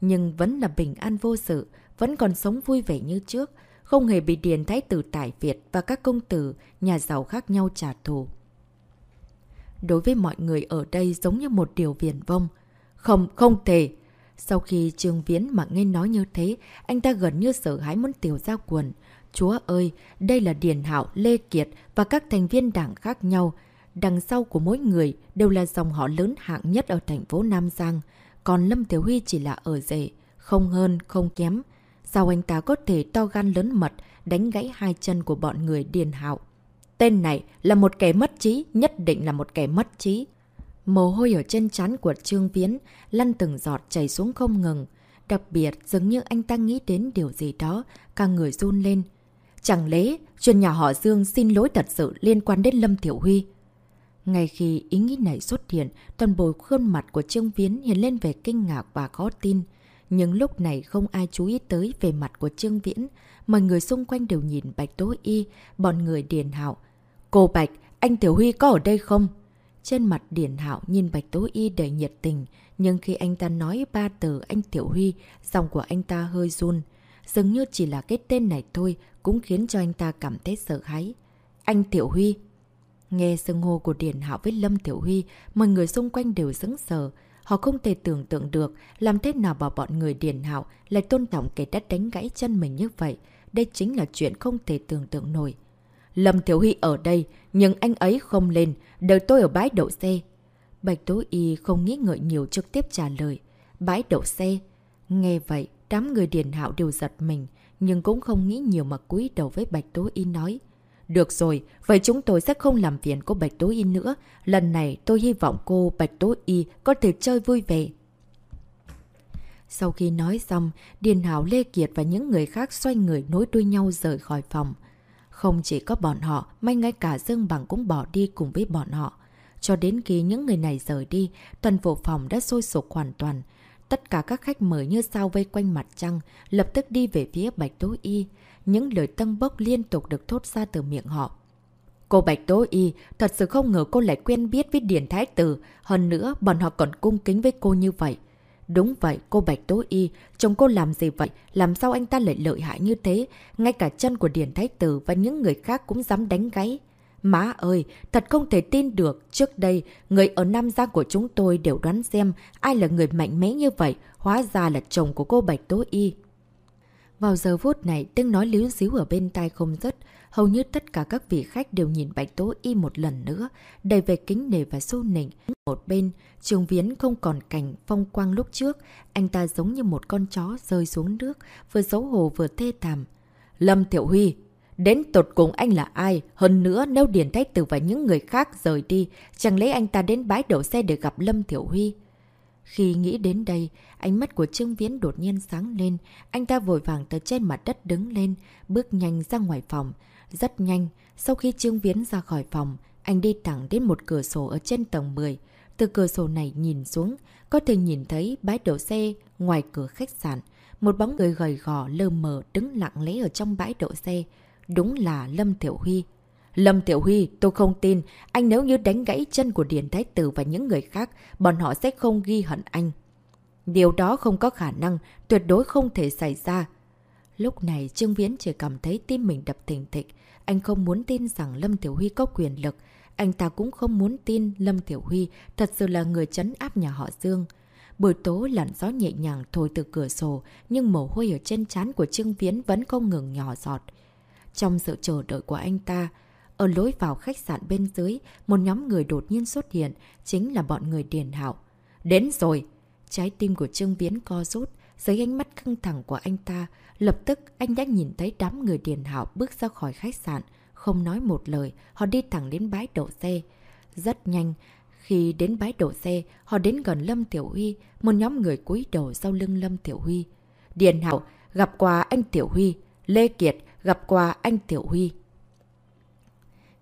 nhưng vẫn là bình an vô sự, vẫn còn sống vui vẻ như trước, không hề bị Điền Thái Tử tải Việt và các công tử, nhà giàu khác nhau trả thù. Đối với mọi người ở đây giống như một điều viền vông. Không, không thể! Sau khi Trương Viễn mà nghe nói như thế, anh ta gần như sợ hãi muốn tiểu ra quần. Chúa ơi, đây là Điền Hạo, Lê Kiệt và các thành viên đảng khác nhau. Đằng sau của mỗi người đều là dòng họ lớn hạng nhất ở thành phố Nam Giang. Còn Lâm Tiểu Huy chỉ là ở rể, không hơn, không kém. Sao anh ta có thể to gan lớn mật, đánh gãy hai chân của bọn người Điền Hạo? Tên này là một kẻ mất trí, nhất định là một kẻ mất trí. Mồ hôi ở trên chán của Trương Viễn lăn từng giọt chảy xuống không ngừng. Đặc biệt dường như anh ta nghĩ đến điều gì đó, cả người run lên. Chẳng lẽ chuyện nhà họ Dương xin lỗi thật sự liên quan đến Lâm Tiểu Huy? Ngay khi ý nghĩ này xuất hiện, toàn bộ khuôn mặt của Trương Viễn hiện lên về kinh ngạc và khó tin. Nhưng lúc này không ai chú ý tới về mặt của Trương Viễn. Mọi người xung quanh đều nhìn Bạch Tố Y, bọn người điền hạo. Cô Bạch, anh Tiểu Huy có ở đây không? Trên mặt Điển Hạo nhìn Bạch Tố Y đầy nhiệt tình, nhưng khi anh ta nói ba từ anh Tiểu Huy, giọng của anh ta hơi run. Dường như chỉ là cái tên này thôi cũng khiến cho anh ta cảm thấy sợ hãi. Anh Tiểu Huy. Nghe sưng hô của Điền Hạo với Lâm Tiểu Huy, mọi người xung quanh đều sững sờ. Họ không thể tưởng tượng được làm thế nào bảo bọn người Điền Hạo lại tôn trọng kẻ đã đánh gãy chân mình như vậy. Đây chính là chuyện không thể tưởng tượng nổi. Lâm thiếu hy ở đây, nhưng anh ấy không lên, đợi tôi ở bãi đậu xe. Bạch Tố Y không nghĩ ngợi nhiều trực tiếp trả lời. Bãi đậu xe. Nghe vậy, đám người Điền Hạo đều giật mình, nhưng cũng không nghĩ nhiều mà cúi đầu với Bạch Tố Y nói. Được rồi, vậy chúng tôi sẽ không làm phiền cô Bạch Tố Y nữa. Lần này tôi hy vọng cô Bạch Tố Y có thể chơi vui vẻ. Sau khi nói xong, Điền Hảo, Lê Kiệt và những người khác xoay người nối đuôi nhau rời khỏi phòng. Không chỉ có bọn họ, may ngay cả Dương Bằng cũng bỏ đi cùng với bọn họ. Cho đến khi những người này rời đi, toàn bộ phòng đã sôi sục hoàn toàn. Tất cả các khách mời như sao vây quanh mặt trăng, lập tức đi về phía Bạch Tố Y những lời tân bốc liên tục được thốt ra từ miệng họ. Cô Bạch Tố Y, thật sự không ngờ cô lại quen biết với điển Thái Tử, hơn nữa bọn họ còn cung kính với cô như vậy. Đúng vậy, cô Bạch Tố Y, chồng cô làm gì vậy? Làm sao anh ta lại lợi hại như thế? Ngay cả chân của điển Thái Tử và những người khác cũng dám đánh gáy. Má ơi, thật không thể tin được. Trước đây, người ở Nam Giang của chúng tôi đều đoán xem ai là người mạnh mẽ như vậy. Hóa ra là chồng của cô Bạch Tố Y. Vào giờ phút này, tiếng nói líu xíu ở bên tai không dứt. Hầu như tất cả các vị khách đều nhìn Bạch Tố Y một lần nữa, đầy về kính nề và sâu nịnh. Một bên, Trường Viễn không còn cảnh phong quang lúc trước, anh ta giống như một con chó rơi xuống nước, vừa xấu hổ vừa thê thảm. Lâm Thiệu Huy, đến tột cùng anh là ai? Hơn nữa, nếu điển Thái Tử và những người khác rời đi, chẳng lẽ anh ta đến bãi đậu xe để gặp Lâm Thiệu Huy? Khi nghĩ đến đây, ánh mắt của Trương Viễn đột nhiên sáng lên. Anh ta vội vàng từ trên mặt đất đứng lên, bước nhanh ra ngoài phòng. Rất nhanh, sau khi Trương Viễn ra khỏi phòng, anh đi thẳng đến một cửa sổ ở trên tầng 10. Từ cửa sổ này nhìn xuống, có thể nhìn thấy bãi đậu xe ngoài cửa khách sạn. Một bóng người gầy gò lơ mờ đứng lặng lẽ ở trong bãi đậu xe. Đúng là Lâm Tiểu Huy. Lâm Tiểu Huy, tôi không tin, anh nếu như đánh gãy chân của Điền Thái Tử và những người khác, bọn họ sẽ không ghi hận anh. Điều đó không có khả năng, tuyệt đối không thể xảy ra. Lúc này Trương Viễn chỉ cảm thấy tim mình đập thình thịch. Anh không muốn tin rằng Lâm Tiểu Huy có quyền lực. Anh ta cũng không muốn tin Lâm Tiểu Huy thật sự là người chấn áp nhà họ Dương. Buổi tối lặn gió nhẹ nhàng thổi từ cửa sổ, nhưng mồ hôi ở trên trán của Trương Viễn vẫn không ngừng nhỏ giọt. Trong sự chờ đợi của anh ta, ở lối vào khách sạn bên dưới, một nhóm người đột nhiên xuất hiện, chính là bọn người Điền Hạo. Đến rồi! Trái tim của Trương Viễn co rút, dưới ánh mắt căng thẳng của anh ta, lập tức anh đã nhìn thấy đám người Điền Hạo bước ra khỏi khách sạn, không nói một lời, họ đi thẳng đến bãi đậu xe. Rất nhanh, khi đến bãi đậu xe, họ đến gần Lâm Tiểu Huy, một nhóm người cúi đầu sau lưng Lâm Tiểu Huy. Điền Hạo gặp qua anh Tiểu Huy, Lê Kiệt gặp qua anh Tiểu Huy.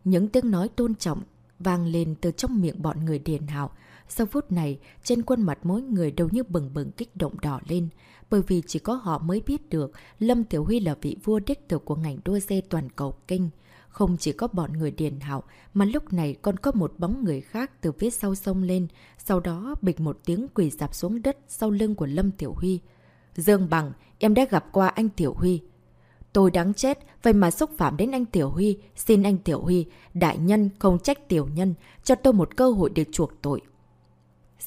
Những tiếng nói tôn trọng vang lên từ trong miệng bọn người điền Hạo. Sau phút này, trên khuôn mặt mỗi người đều như bừng bừng kích động đỏ lên. Bởi vì chỉ có họ mới biết được Lâm Tiểu Huy là vị vua đích thực của ngành đua xe toàn cầu kinh. Không chỉ có bọn người điền hạo, mà lúc này còn có một bóng người khác từ phía sau sông lên. Sau đó bịch một tiếng quỳ dạp xuống đất sau lưng của Lâm Tiểu Huy. Dương Bằng, em đã gặp qua anh Tiểu Huy. Tôi đáng chết, vậy mà xúc phạm đến anh Tiểu Huy. Xin anh Tiểu Huy, đại nhân không trách tiểu nhân, cho tôi một cơ hội để chuộc tội.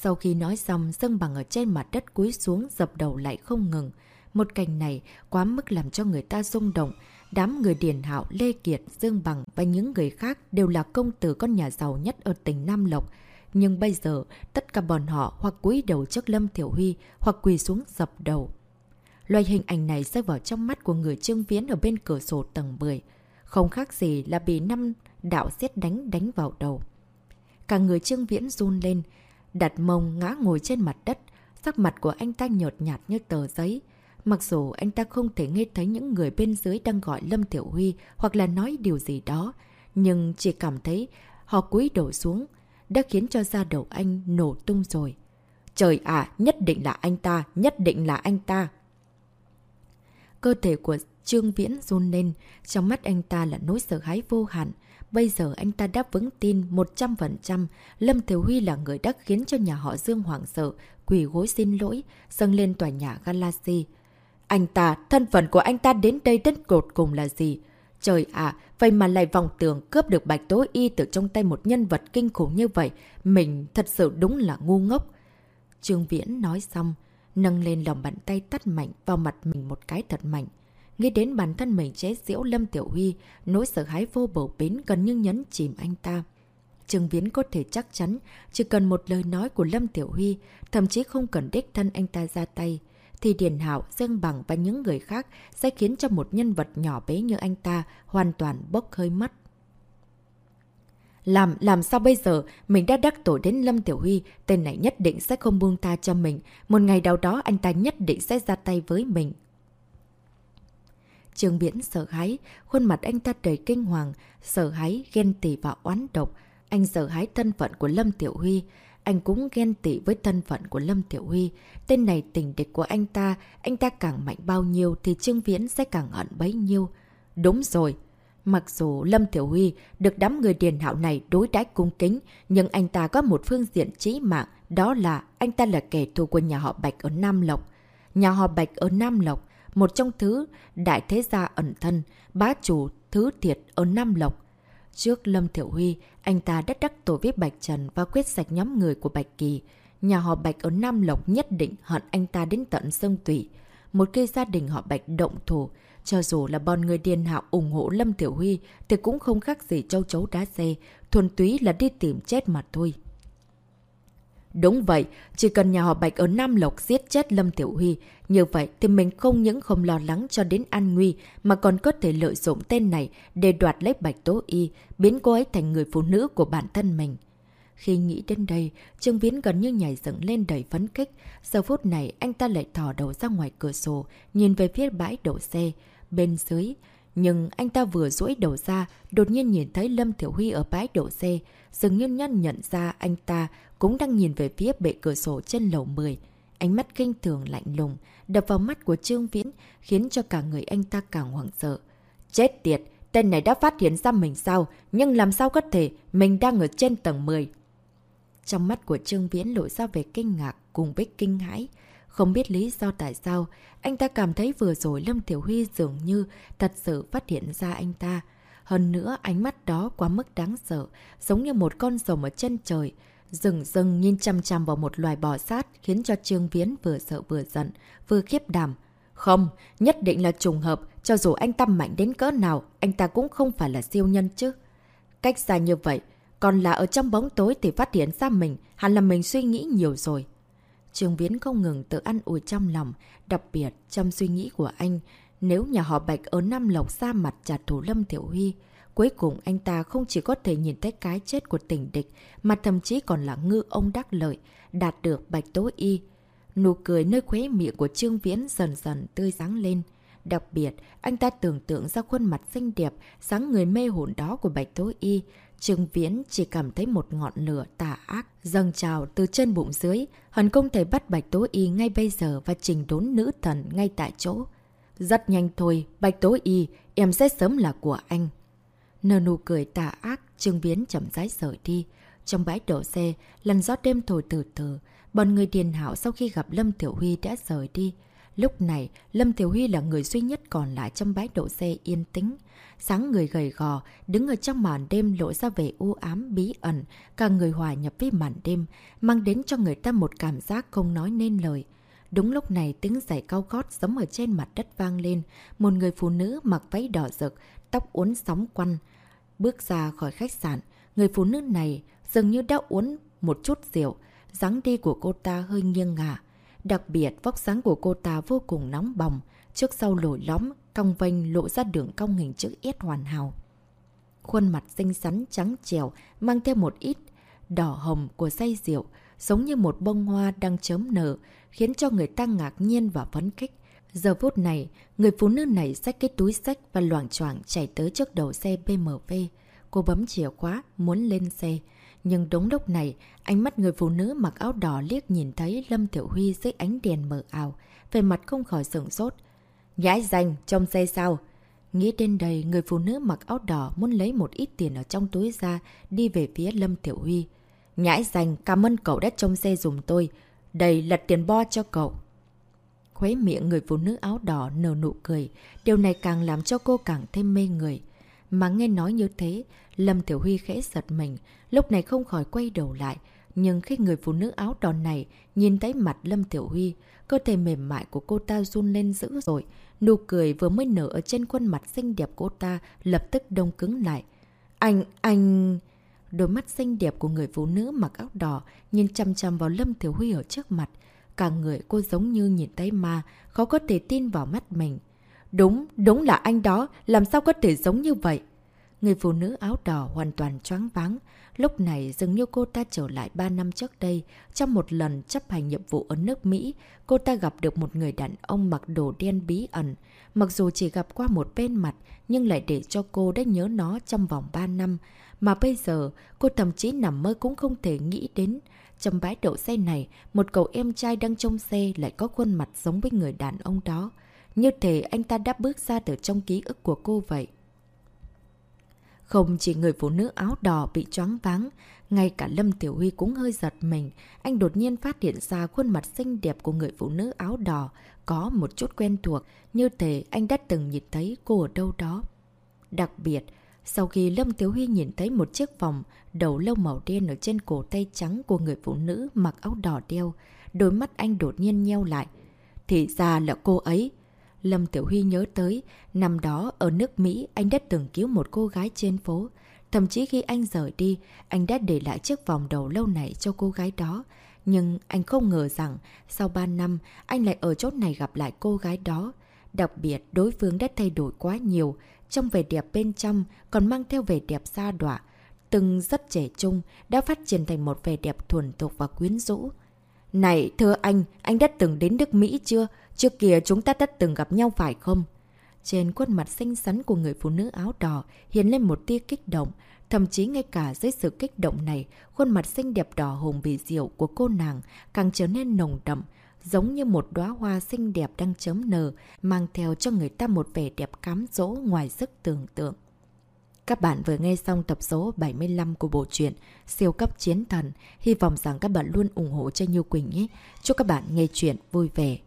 Sau khi nói xong, Dương Bằng ở trên mặt đất cúi xuống dập đầu lại không ngừng. Một cảnh này quá mức làm cho người ta rung động. Đám người Điền Hạo, Lê Kiệt, Dương Bằng và những người khác đều là công tử con nhà giàu nhất ở tỉnh Nam Lộc. Nhưng bây giờ, tất cả bọn họ hoặc cúi đầu trước Lâm Tiểu Huy hoặc quỳ xuống dập đầu. Loại hình ảnh này rơi vào trong mắt của người Trương Viễn ở bên cửa sổ tầng 10. Không khác gì là bị năm đạo xét đánh đánh vào đầu. Cả người Trương Viễn run lên, đặt mông ngã ngồi trên mặt đất. Sắc mặt của anh ta nhợt nhạt như tờ giấy. Mặc dù anh ta không thể nghe thấy những người bên dưới đang gọi Lâm Tiểu Huy hoặc là nói điều gì đó, nhưng chỉ cảm thấy họ cúi đầu xuống, đã khiến cho da đầu anh nổ tung rồi. Trời ạ, nhất định là anh ta, nhất định là anh ta. Cơ thể của Trương Viễn run lên, trong mắt anh ta là nỗi sợ hãi vô hạn. Bây giờ anh ta đã vững tin 100% Lâm thiếu Huy là người đã khiến cho nhà họ Dương hoảng sợ, quỳ gối xin lỗi, dâng lên tòa nhà Galaxy. Anh ta, thân phận của anh ta đến đây đến cột cùng là gì? Trời ạ, vậy mà lại vòng tường cướp được bạch tối y từ trong tay một nhân vật kinh khủng như vậy. Mình thật sự đúng là ngu ngốc. Trương Viễn nói xong, nâng lên lòng bàn tay tắt mạnh vào mặt mình một cái thật mạnh. Nghĩ đến bản thân mình chế diễu Lâm Tiểu Huy, nỗi sợ hãi vô bổ bến gần như nhấn chìm anh ta. Trương Viễn có thể chắc chắn, chỉ cần một lời nói của Lâm Tiểu Huy, thậm chí không cần đích thân anh ta ra tay, thì Điền Hạo, Dương Bằng và những người khác sẽ khiến cho một nhân vật nhỏ bé như anh ta hoàn toàn bốc hơi mất. Làm, làm sao bây giờ? Mình đã đắc tội đến Lâm Tiểu Huy, tên này nhất định sẽ không buông ta cho mình. Một ngày nào đó anh ta nhất định sẽ ra tay với mình trương Viễn sợ hãi, khuôn mặt anh ta đầy kinh hoàng, sợ hãi, ghen tị và oán độc. Anh sợ hãi thân phận của Lâm Tiểu Huy. Anh cũng ghen tị với thân phận của Lâm Tiểu Huy. Tên này tình địch của anh ta, anh ta càng mạnh bao nhiêu thì Trương Viễn sẽ càng hận bấy nhiêu. Đúng rồi. Mặc dù Lâm Tiểu Huy được đám người điền hạo này đối đãi cung kính, nhưng anh ta có một phương diện trí mạng, đó là anh ta là kẻ thù của nhà họ Bạch ở Nam Lộc. Nhà họ Bạch ở Nam Lộc, một trong thứ đại thế gia ẩn thân, bá chủ thứ thiệt ở Nam Lộc. Trước Lâm Tiểu Huy, anh ta đã đắc tổ với Bạch Trần và quyết sạch nhóm người của Bạch Kỳ. Nhà họ Bạch ở Nam Lộc nhất định hận anh ta đến tận sông tủy. Một khi gia đình họ Bạch động thủ, cho dù là bọn người điên hạo ủng hộ Lâm Tiểu Huy thì cũng không khác gì châu chấu đá xe, thuần túy là đi tìm chết mà thôi. Đúng vậy, chỉ cần nhà họ Bạch ở Nam Lộc giết chết Lâm Tiểu Huy, như vậy thì mình không những không lo lắng cho đến an nguy mà còn có thể lợi dụng tên này để đoạt lấy Bạch Tố Y, biến cô ấy thành người phụ nữ của bản thân mình. Khi nghĩ đến đây, Trương Viễn gần như nhảy dựng lên đầy phấn khích. Giờ phút này, anh ta lại thỏ đầu ra ngoài cửa sổ, nhìn về phía bãi đậu xe. Bên dưới, nhưng anh ta vừa duỗi đầu ra, đột nhiên nhìn thấy Lâm Thiểu Huy ở bãi đổ xe. Dường như nhân nhận ra anh ta cũng đang nhìn về phía bệ cửa sổ trên lầu 10. Ánh mắt kinh thường lạnh lùng, đập vào mắt của Trương Viễn, khiến cho cả người anh ta càng hoảng sợ. Chết tiệt! Tên này đã phát hiện ra mình sao? Nhưng làm sao có thể mình đang ở trên tầng 10? Trong mắt của Trương Viễn lộ ra về kinh ngạc cùng với kinh hãi. Không biết lý do tại sao, anh ta cảm thấy vừa rồi Lâm Tiểu Huy dường như thật sự phát hiện ra anh ta. Hơn nữa, ánh mắt đó quá mức đáng sợ, giống như một con rồng ở chân trời. Rừng rừng nhìn chăm chăm vào một loài bò sát khiến cho Trương Viễn vừa sợ vừa giận, vừa khiếp đảm. Không, nhất định là trùng hợp, cho dù anh ta mạnh đến cỡ nào, anh ta cũng không phải là siêu nhân chứ. Cách xa như vậy, còn là ở trong bóng tối thì phát hiện ra mình, hẳn là mình suy nghĩ nhiều rồi. Trương Viễn không ngừng tự ăn ủi trong lòng, đặc biệt trong suy nghĩ của anh, nếu nhà họ Bạch ở Nam Lộc ra mặt trả thù Lâm Thiểu Huy, cuối cùng anh ta không chỉ có thể nhìn thấy cái chết của tình địch, mà thậm chí còn là ngư ông đắc lợi, đạt được Bạch Tố Y. Nụ cười nơi khuế miệng của Trương Viễn dần dần tươi sáng lên. Đặc biệt, anh ta tưởng tượng ra khuôn mặt xinh đẹp, sáng người mê hồn đó của Bạch Tố Y, Trương Viễn chỉ cảm thấy một ngọn lửa tà ác dâng trào từ chân bụng dưới, hắn không thể bắt Bạch Tố Y ngay bây giờ và trình đốn nữ thần ngay tại chỗ. Rất nhanh thôi, Bạch Tố Y, em sẽ sớm là của anh. Nờ nụ cười tà ác, Trương Viễn chậm rãi rời đi. Trong bãi đổ xe, lần gió đêm thổi từ từ, bọn người điền hảo sau khi gặp Lâm Tiểu Huy đã rời đi. Lúc này, Lâm Tiểu Huy là người duy nhất còn lại trong bãi đậu xe yên tĩnh. Sáng người gầy gò, đứng ở trong màn đêm lộ ra vẻ u ám bí ẩn, cả người hòa nhập với màn đêm, mang đến cho người ta một cảm giác không nói nên lời. Đúng lúc này tiếng giày cao gót giống ở trên mặt đất vang lên, một người phụ nữ mặc váy đỏ rực, tóc uốn sóng quăn, bước ra khỏi khách sạn. Người phụ nữ này dường như đã uốn một chút rượu, dáng đi của cô ta hơi nghiêng ngả. Đặc biệt, vóc dáng của cô ta vô cùng nóng bỏng, trước sau lồi lõm, cong vênh lộ ra đường cong hình chữ S hoàn hảo. Khuôn mặt xinh xắn trắng trẻo mang theo một ít đỏ hồng của say rượu, giống như một bông hoa đang chớm nở, khiến cho người ta ngạc nhiên và phấn khích. Giờ phút này, người phụ nữ này xách cái túi sách và loảng choảng chạy tới trước đầu xe BMW. Cô bấm chìa khóa, muốn lên xe. Nhưng đúng lúc này, ánh mắt người phụ nữ mặc áo đỏ liếc nhìn thấy Lâm Tiểu Huy dưới ánh đèn mờ ảo, về mặt không khỏi sửng sốt. Nhãi danh, trong xe sao? Nghĩ đến đây, người phụ nữ mặc áo đỏ muốn lấy một ít tiền ở trong túi ra, đi về phía Lâm Tiểu Huy. Nhãi danh, cảm ơn cậu đã trong xe dùng tôi. Đây là tiền bo cho cậu. Khuấy miệng người phụ nữ áo đỏ nở nụ cười, điều này càng làm cho cô càng thêm mê người. Mà nghe nói như thế, Lâm Tiểu Huy khẽ giật mình, lúc này không khỏi quay đầu lại. Nhưng khi người phụ nữ áo đòn này nhìn thấy mặt Lâm Tiểu Huy, cơ thể mềm mại của cô ta run lên dữ rồi. Nụ cười vừa mới nở ở trên khuôn mặt xinh đẹp cô ta lập tức đông cứng lại. Anh, anh... Đôi mắt xinh đẹp của người phụ nữ mặc áo đỏ nhìn chăm chăm vào Lâm Tiểu Huy ở trước mặt. Cả người cô giống như nhìn thấy ma, khó có thể tin vào mắt mình. Đúng, đúng là anh đó, làm sao có thể giống như vậy? Người phụ nữ áo đỏ hoàn toàn choáng váng. Lúc này dường như cô ta trở lại 3 năm trước đây. Trong một lần chấp hành nhiệm vụ ở nước Mỹ, cô ta gặp được một người đàn ông mặc đồ đen bí ẩn. Mặc dù chỉ gặp qua một bên mặt, nhưng lại để cho cô đã nhớ nó trong vòng 3 năm. Mà bây giờ, cô thậm chí nằm mơ cũng không thể nghĩ đến. Trong bãi đậu xe này, một cậu em trai đang trong xe lại có khuôn mặt giống với người đàn ông đó. Như thể anh ta đã bước ra từ trong ký ức của cô vậy. Không chỉ người phụ nữ áo đỏ bị choáng váng, ngay cả Lâm Tiểu Huy cũng hơi giật mình. Anh đột nhiên phát hiện ra khuôn mặt xinh đẹp của người phụ nữ áo đỏ có một chút quen thuộc, như thể anh đã từng nhìn thấy cô ở đâu đó. Đặc biệt, sau khi Lâm Tiểu Huy nhìn thấy một chiếc vòng đầu lâu màu đen ở trên cổ tay trắng của người phụ nữ mặc áo đỏ đeo, đôi mắt anh đột nhiên nheo lại. Thì ra là cô ấy. Lâm Tiểu Huy nhớ tới, năm đó ở nước Mỹ anh đã từng cứu một cô gái trên phố. Thậm chí khi anh rời đi, anh đã để lại chiếc vòng đầu lâu này cho cô gái đó. Nhưng anh không ngờ rằng sau 3 năm anh lại ở chốt này gặp lại cô gái đó. Đặc biệt đối phương đã thay đổi quá nhiều, trong vẻ đẹp bên trong còn mang theo vẻ đẹp xa đọa từng rất trẻ trung, đã phát triển thành một vẻ đẹp thuần tục và quyến rũ. Này, thưa anh, anh đã từng đến nước Mỹ chưa? Trước kia chúng ta đã từng gặp nhau phải không? Trên khuôn mặt xinh xắn của người phụ nữ áo đỏ hiện lên một tia kích động. Thậm chí ngay cả dưới sự kích động này, khuôn mặt xinh đẹp đỏ hồng bị diệu của cô nàng càng trở nên nồng đậm, giống như một đóa hoa xinh đẹp đang chấm nở, mang theo cho người ta một vẻ đẹp cám dỗ ngoài sức tưởng tượng. Các bạn vừa nghe xong tập số 75 của bộ truyện Siêu cấp chiến thần. Hy vọng rằng các bạn luôn ủng hộ cho Như Quỳnh nhé. Chúc các bạn nghe chuyện vui vẻ.